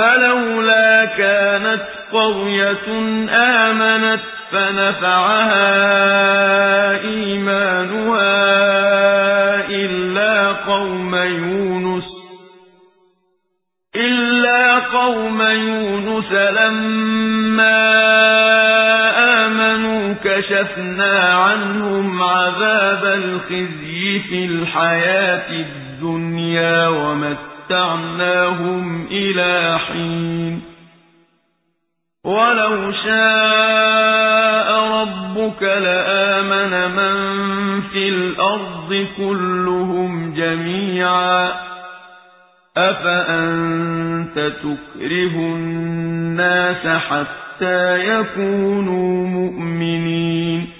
فلولا كانت قرية آمنت فنفعها إيمانها إلا قوم يونس إلا قوم يونس لما آمنوا كشفنا عنهم عذاب الخزي في الحياة الدنيا ومتعناهم إلى حين. ولو شاء ربك لآمن من في الأرض كلهم جميعا. أفأنت تكره الناس حتى يكونوا مؤمنين؟